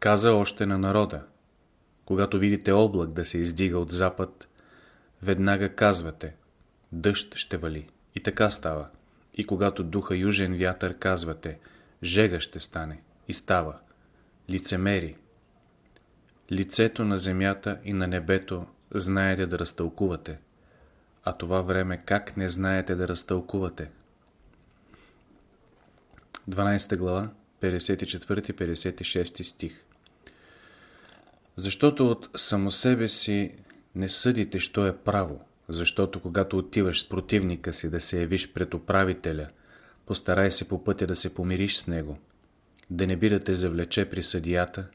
Каза още на народа. Когато видите облак да се издига от запад, веднага казвате дъжд ще вали. И така става. И когато духа южен вятър казвате жега ще стане. И става. Лицемери. Лицето на земята и на небето знаете да разтълкувате. А това време как не знаете да разтълкувате? 12 глава, 54-56 стих Защото от само себе си не съдите, що е право, защото когато отиваш с противника си да се явиш пред управителя, постарай се по пътя да се помириш с него, да не би да те завлече при съдията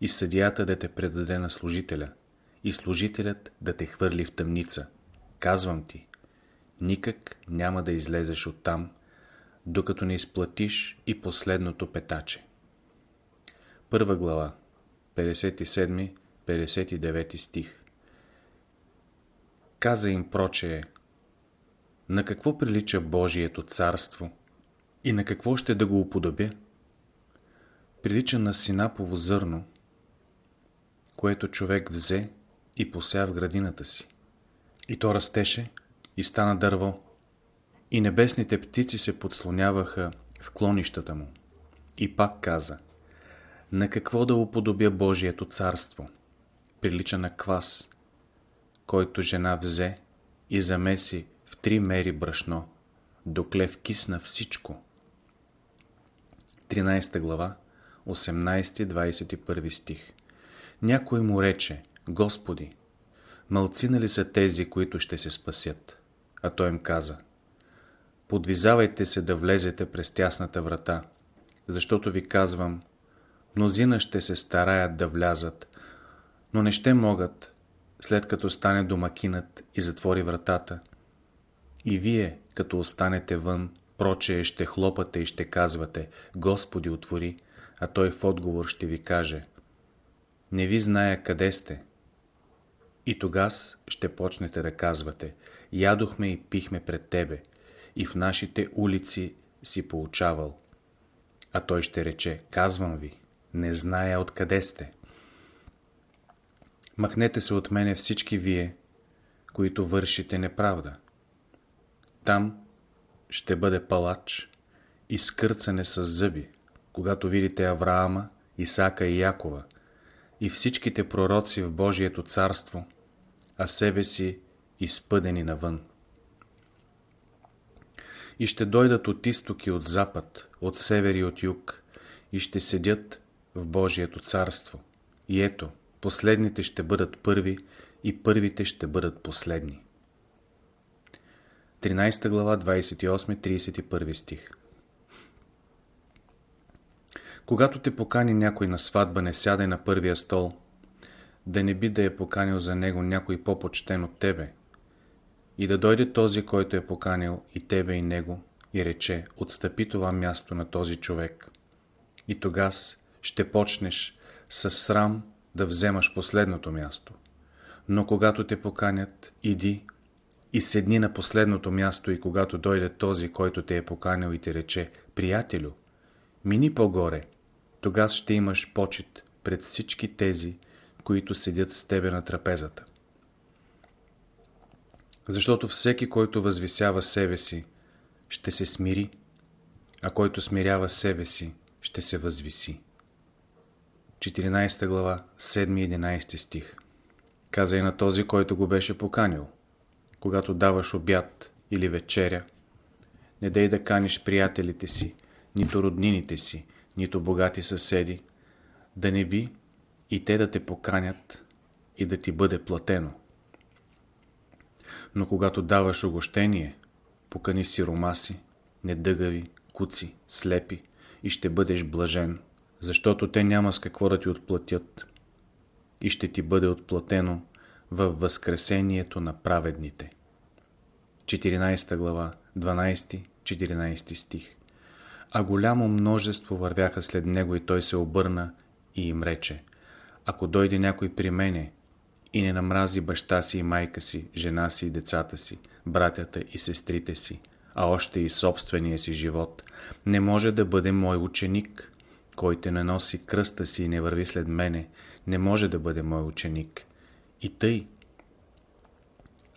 и съдията да те предаде на служителя и служителят да те хвърли в тъмница. Казвам ти, никак няма да излезеш оттам, докато не изплатиш и последното петаче. Първа глава, 57-59 стих Каза им прочее, на какво прилича Божието царство и на какво ще да го уподобя? Прилича на синапово зърно, което човек взе и пося в градината си. И то растеше и стана дърво, и небесните птици се подслоняваха в клонищата му. И пак каза, на какво да уподобя Божието царство? Прилича на квас, който жена взе и замеси в три мери брашно, докле вкисна всичко. 13 глава, 18-21 стих Някой му рече, Господи, мълцина ли са тези, които ще се спасят? А той им каза, подвизавайте се да влезете през тясната врата, защото ви казвам, мнозина ще се стараят да влязат, но не ще могат, след като стане домакинът и затвори вратата. И вие, като останете вън, прочее ще хлопате и ще казвате, Господи отвори, а той в отговор ще ви каже, не ви зная къде сте. И тогас ще почнете да казвате, ядохме и пихме пред тебе, и в нашите улици си получавал. А той ще рече, казвам ви, не зная откъде сте. Махнете се от мене всички вие, които вършите неправда. Там ще бъде палач и скърцане с зъби, когато видите Авраама, Исака и Якова и всичките пророци в Божието царство, а себе си изпъдени навън. И ще дойдат от изток и от запад, от север и от юг, и ще седят в Божието царство. И ето, последните ще бъдат първи и първите ще бъдат последни. 13 глава 28-31 стих Когато те покани някой на сватба, не сядай на първия стол, да не би да е поканил за него някой по-почтен от тебе. И да дойде този, който е поканил и тебе и него, и рече, отстъпи това място на този човек. И тогас ще почнеш с срам да вземаш последното място. Но когато те поканят, иди и седни на последното място и когато дойде този, който те е поканил и ти рече, приятелю, мини по-горе, тогас ще имаш почет пред всички тези, които седят с тебе на трапезата. Защото всеки, който възвисява себе си, ще се смири, а който смирява себе си, ще се възвиси. 14 глава, 7-11 стих. Каза и на този, който го беше поканил. Когато даваш обяд или вечеря, не дай да каниш приятелите си, нито роднините си, нито богати съседи, да не би и те да те поканят и да ти бъде платено. Но когато даваш огощение, покани сиромаси, недъгави, куци, слепи и ще бъдеш блажен – защото те няма с какво да ти отплатят и ще ти бъде отплатено във възкресението на праведните. 14 глава, 12-14 стих А голямо множество вървяха след него и той се обърна и им рече Ако дойде някой при мене и не намрази баща си и майка си, жена си и децата си, братята и сестрите си, а още и собствения си живот, не може да бъде мой ученик – който не носи кръста си и не върви след мене, не може да бъде мой ученик. И тъй,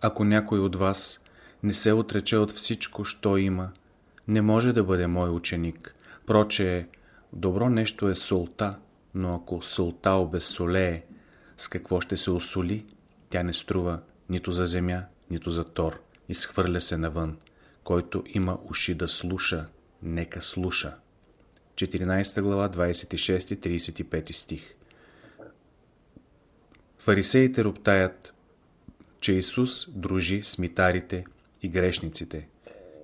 ако някой от вас не се отрече от всичко, що има, не може да бъде мой ученик. Проче, добро нещо е солта, но ако солта обезсолее, с какво ще се осоли, тя не струва нито за земя, нито за тор. Изхвърля се навън. Който има уши да слуша, нека слуша. 14 глава, 26-35 стих Фарисеите роптаят, че Исус дружи с митарите и грешниците.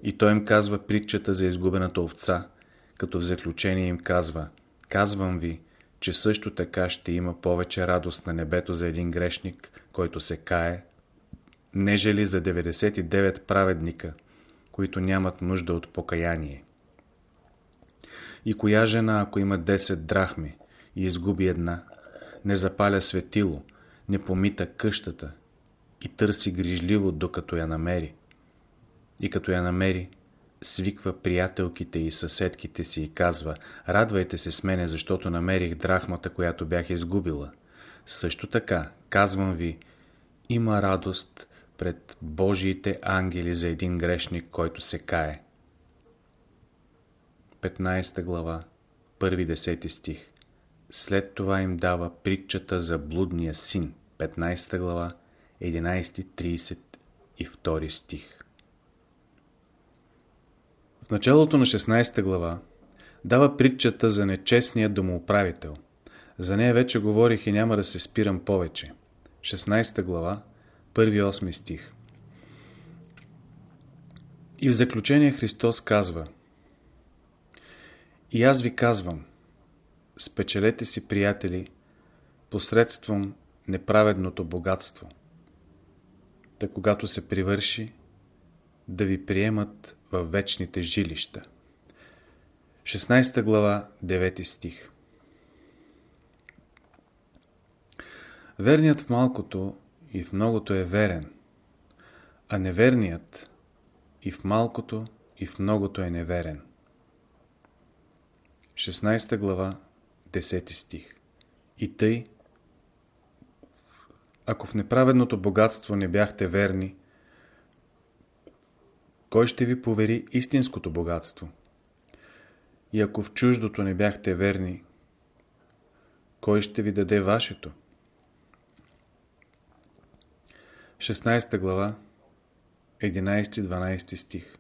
И той им казва притчата за изгубената овца, като в заключение им казва Казвам ви, че също така ще има повече радост на небето за един грешник, който се кае, нежели за 99 праведника, които нямат нужда от покаяние. И коя жена, ако има 10 драхми и изгуби една, не запаля светило, не помита къщата и търси грижливо, докато я намери. И като я намери, свиква приятелките и съседките си и казва «Радвайте се с мене, защото намерих драхмата, която бях изгубила». Също така, казвам ви, има радост пред Божиите ангели за един грешник, който се кае. 15 глава, 1-10 стих След това им дава притчата за блудния син, 15 глава, 11-32 стих. В началото на 16 глава дава притчата за нечестния домоуправител. За нея вече говорих и няма да се спирам повече. 16 глава, 1-8 стих. И в заключение Христос казва И аз ви казвам, спечелете си, приятели, посредством неправедното богатство. Та когато се привърши, да ви приемат в вечните жилища. 16 глава, 9 стих Верният в малкото и в многото е верен, а неверният и в малкото и в многото е неверен. 16 глава, 10 стих И тъй, ако в неправедното богатство не бяхте верни, кой ще ви повери истинското богатство? И ако в чуждото не бяхте верни, кой ще ви даде вашето? 16 глава, 11-12 стих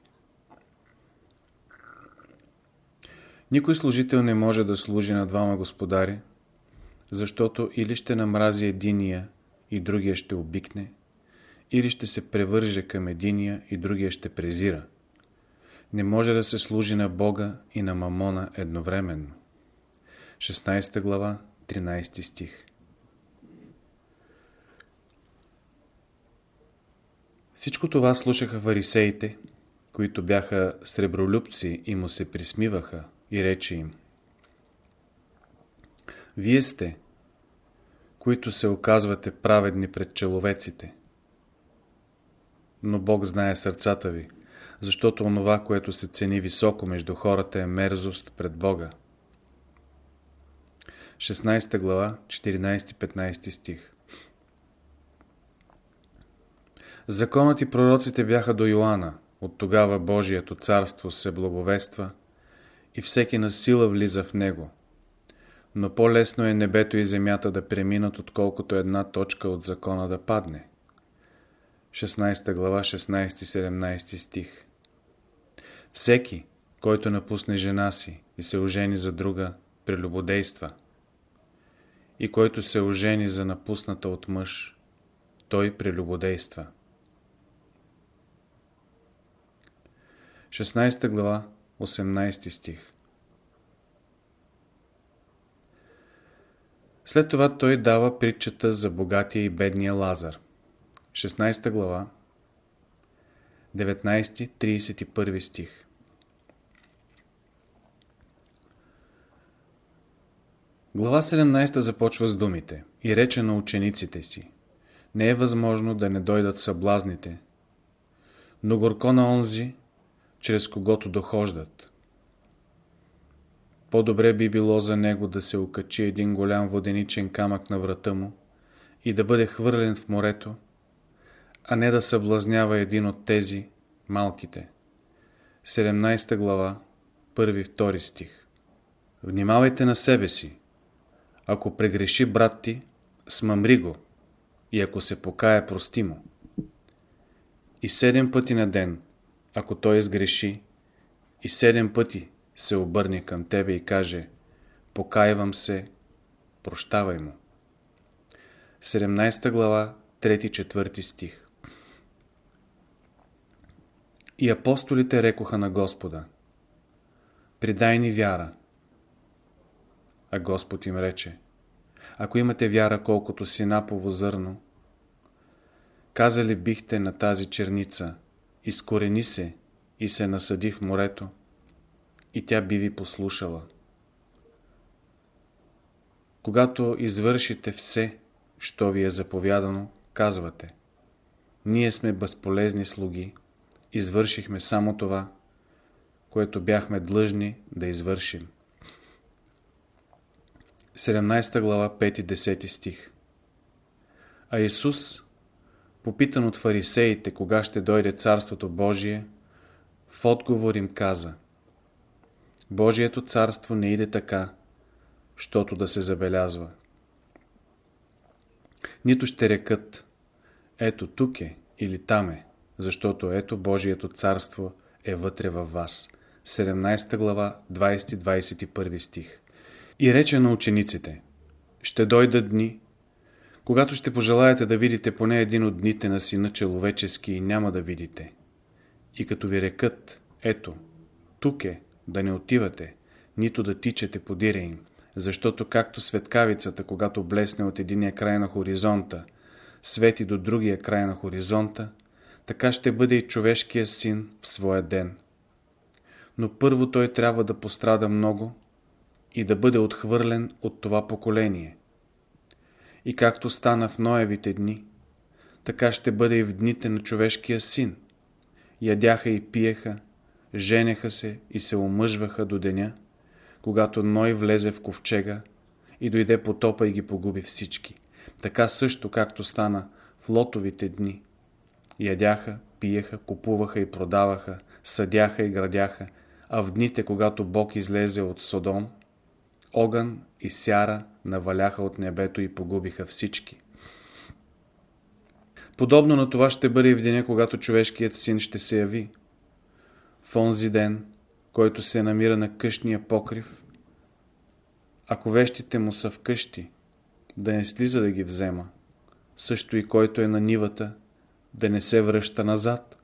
Никой служител не може да служи на двама господари, защото или ще намрази единия и другия ще обикне, или ще се превърже към единия и другия ще презира. Не може да се служи на Бога и на Мамона едновременно. 16 глава, 13 стих Всичко това слушаха фарисеите, които бяха сребролюбци и му се присмиваха и рече им Вие сте, които се оказвате праведни пред человеците – но Бог знае сърцата ви, защото онова, което се цени високо между хората е мерзост пред Бога. 16 глава, 14-15 стих Законът и пророците бяха до Йоанна, от тогава Божието царство се благовества и всеки на сила влиза в него. Но по-лесно е небето и земята да преминат, отколкото една точка от закона да падне. 16 глава, 16-17 стих. Всеки, който напусне жена си и се ожени за друга, прелюбодейства. И който се ожени за напусната от мъж, той прелюбодейства. 16 глава, 18 стих. След това той дава притчата за богатия и бедния Лазар. 16 глава, 19-31 стих. Глава 17 започва с думите и рече на учениците си. Не е възможно да не дойдат съблазните, но горко на онзи, чрез когото дохождат. По-добре би било за него да се окачи един голям воденичен камък на врата му и да бъде хвърлен в морето, а не да съблазнява един от тези, малките. 17 глава, 1-2 стих Внимавайте на себе си. Ако прегреши брат ти, смъмри го и ако се покая, прости му. И седем пъти на ден, ако той изгреши, и седем пъти се обърне към тебе и каже Покайвам се, прощавай му. 17 глава, 3-4 стих И апостолите рекоха на Господа Придай ни вяра. А Господ им рече Ако имате вяра колкото си напово зърно, казали бихте на тази черница изкорени се и се насъди в морето, и тя би ви послушала. Когато извършите все, що ви е заповядано, казвате Ние сме безполезни слуги, извършихме само това, което бяхме длъжни да извършим. 17 глава 5-10 стих А Исус, попитан от фарисеите кога ще дойде Царството Божие, в отговор им каза Божието царство не иде така, щото да се забелязва. Нито ще рекат, ето тук е или там е, защото ето Божието царство е вътре във вас. 17 глава, 20-21 стих. И рече на учениците, ще дойдат дни, когато ще пожелаете да видите поне един от дните на Сина Человечески няма да видите. И като ви рекат, ето, тук е, да не отивате, нито да тичате подире им, защото както светкавицата, когато блесне от единия край на хоризонта, свети до другия край на хоризонта, така ще бъде и човешкия син в своя ден. Но първо той трябва да пострада много и да бъде отхвърлен от това поколение. И както стана в Ноевите дни, така ще бъде и в дните на човешкия син. Ядяха и пиеха, женеха се и се омъжваха до деня, когато Ной влезе в ковчега и дойде потопа и ги погуби всички. Така също, както стана в лотовите дни. Ядяха, пиеха, купуваха и продаваха, съдяха и градяха, а в дните, когато Бог излезе от Содом, огън и сяра наваляха от небето и погубиха всички. Подобно на това ще бъде и в деня, когато човешкият син ще се яви. В онзи ден, който се намира на къщния покрив, ако вещите му са в къщи, да не слиза да ги взема, също и който е на нивата, да не се връща назад.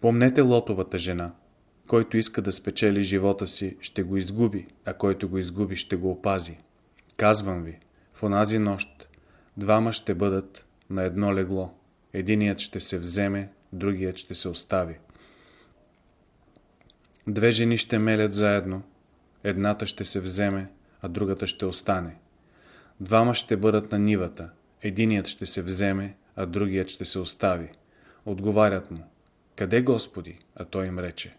Помнете лотовата жена. Който иска да спечели живота си, ще го изгуби, а който го изгуби, ще го опази. Казвам ви, в онази нощ двама ще бъдат на едно легло. Единият ще се вземе, другият ще се остави. Две жени ще мелят заедно, едната ще се вземе, а другата ще остане. Двама ще бъдат на нивата, единият ще се вземе, а другият ще се остави. Отговарят му, къде Господи? А той им рече,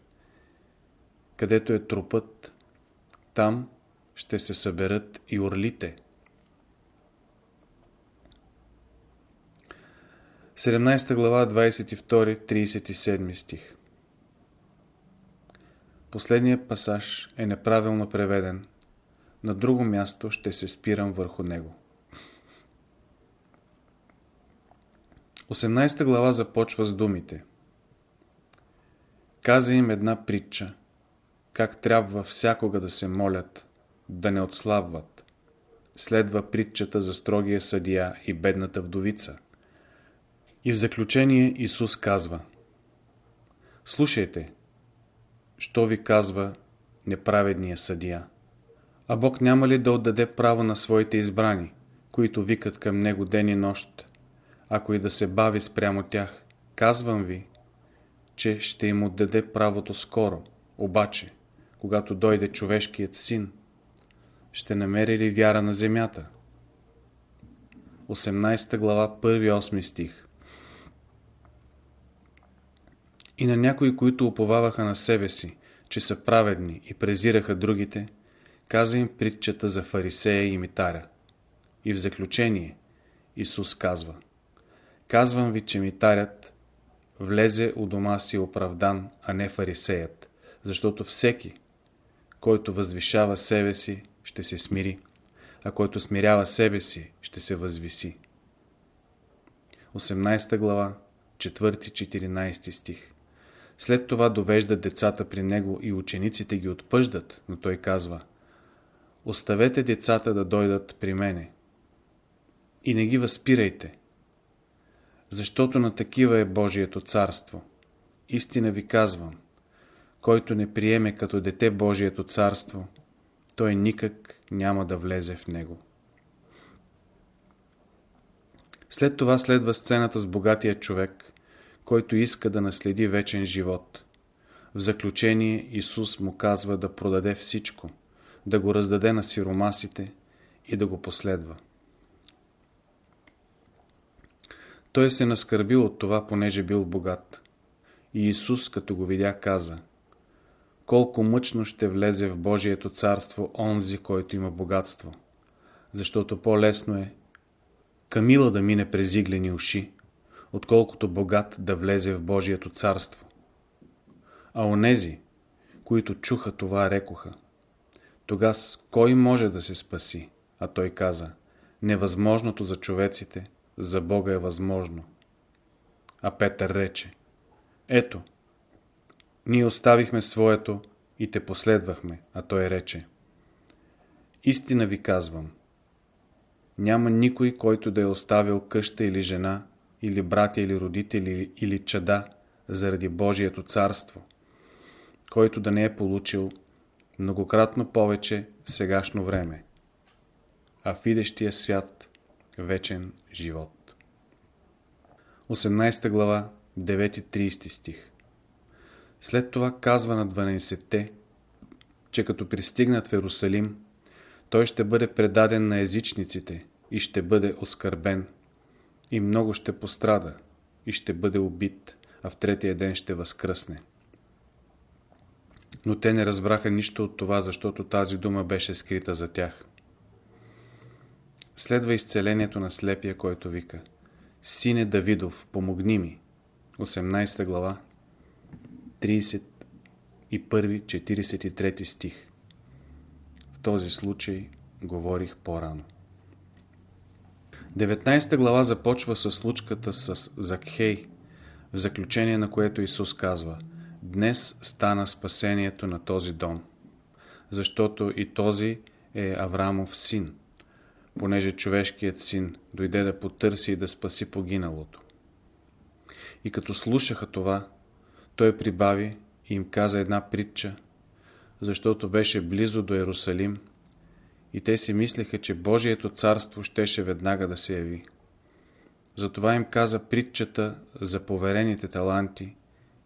където е трупът, там ще се съберат и орлите. 17 глава 22-37 стих Последният пасаж е неправилно преведен. На друго място ще се спирам върху него. 18 глава започва с думите. Каза им една притча, как трябва всякога да се молят, да не отслабват. Следва притчата за строгия съдия и бедната вдовица. И в заключение Исус казва Слушайте, що ви казва неправедния съдия. А Бог няма ли да отдаде право на своите избрани, които викат към Него ден и нощ, ако и да се бави спрямо тях? Казвам ви, че ще им отдаде правото скоро, обаче, когато дойде човешкият син, ще намери ли вяра на земята? 18 глава, 1-8 стих И на някои, които уповаваха на себе си, че са праведни и презираха другите, каза им притчата за фарисея и митаря. И в заключение Исус казва Казвам ви, че митарят влезе у дома си оправдан, а не фарисеят, защото всеки, който възвишава себе си, ще се смири, а който смирява себе си, ще се възвиси. 18 глава, 4-14 стих След това довеждат децата при него и учениците ги отпъждат, но той казва Оставете децата да дойдат при мене и не ги възпирайте, защото на такива е Божието царство. Истина ви казвам, който не приеме като дете Божието царство, той никак няма да влезе в него. След това следва сцената с богатия човек, който иска да наследи вечен живот. В заключение Исус му казва да продаде всичко, да го раздаде на сиромасите и да го последва. Той се наскърбил от това, понеже бил богат. И Исус, като го видя, каза Колко мъчно ще влезе в Божието царство онзи, който има богатство, защото по-лесно е камила да мине през иглени уши, отколкото богат да влезе в Божието царство. А онези, които чуха това, рекоха. Тогас кой може да се спаси? А той каза, невъзможното за човеците, за Бога е възможно. А Петър рече, ето, ние оставихме своето и те последвахме, а той рече, истина ви казвам, няма никой, който да е оставил къща или жена, или братя, или родители, или чада, заради Божието царство, който да не е получил многократно повече в сегашно време, а в идещия свят вечен живот. 18 глава, 9-30 стих След това казва на 12-те, че като пристигнат в Ерусалим, той ще бъде предаден на езичниците и ще бъде оскърбен. И много ще пострада и ще бъде убит, а в третия ден ще възкръсне. Но те не разбраха нищо от това, защото тази дума беше скрита за тях. Следва изцелението на слепия, който вика Сине Давидов, помогни ми. 18 глава 31-43 стих В този случай говорих по-рано. 19 глава започва с случката с Закхей, в заключение на което Исус казва Днес стана спасението на този дом, защото и този е Аврамов син, понеже човешкият син дойде да потърси и да спаси погиналото. И като слушаха това, той прибави и им каза една притча, защото беше близо до Иерусалим и те си мислеха, че Божието царство щеше веднага да се яви. Затова им каза притчата за поверените таланти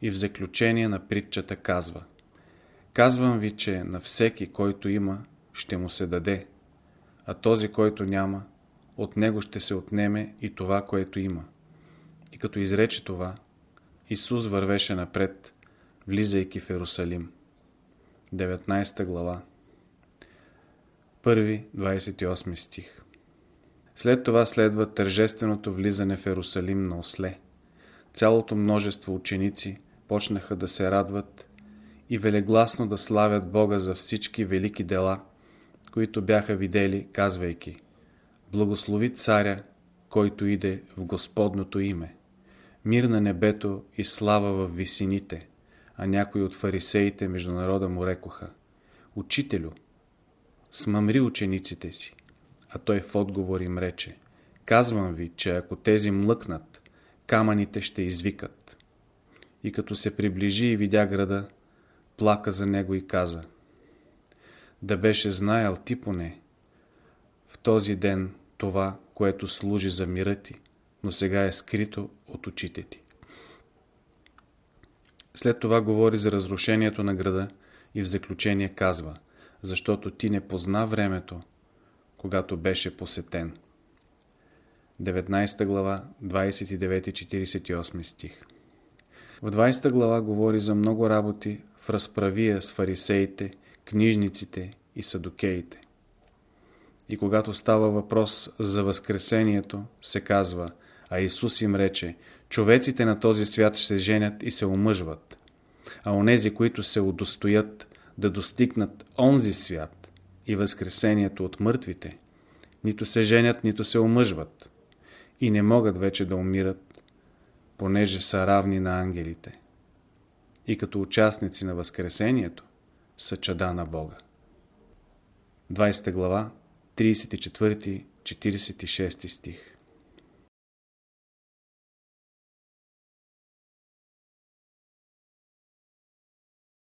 и в заключение на притчата казва Казвам ви, че на всеки, който има, ще му се даде, а този, който няма, от него ще се отнеме и това, което има. И като изрече това, Исус вървеше напред, влизайки в Иерусалим. 19 глава 1-28 стих След това следва тържественото влизане в Ерусалим на осле. Цялото множество ученици почнаха да се радват и велегласно да славят Бога за всички велики дела, които бяха видели, казвайки Благослови царя, който иде в Господното име. Мир на небето и слава в висините. А някои от фарисеите между народа му рекоха Учителю, смъмри учениците си. А той в отговор им рече, казвам ви, че ако тези млъкнат, камъните ще извикат. И като се приближи и видя града, плака за него и каза, да беше знаел ти поне в този ден това, което служи за мира ти, но сега е скрито от очите ти. След това говори за разрушението на града и в заключение казва – защото ти не позна времето, когато беше посетен. 19 глава, 29-48 стих В 20 глава говори за много работи в разправия с фарисеите, книжниците и садокеите. И когато става въпрос за Възкресението, се казва, а Исус им рече, човеците на този свят ще се женят и се омъжват, а онези, които се удостоят да достигнат онзи свят и Възкресението от мъртвите, нито се женят, нито се омъжват и не могат вече да умират, понеже са равни на ангелите. И като участници на Възкресението са чада на Бога. 20 глава 34-46 стих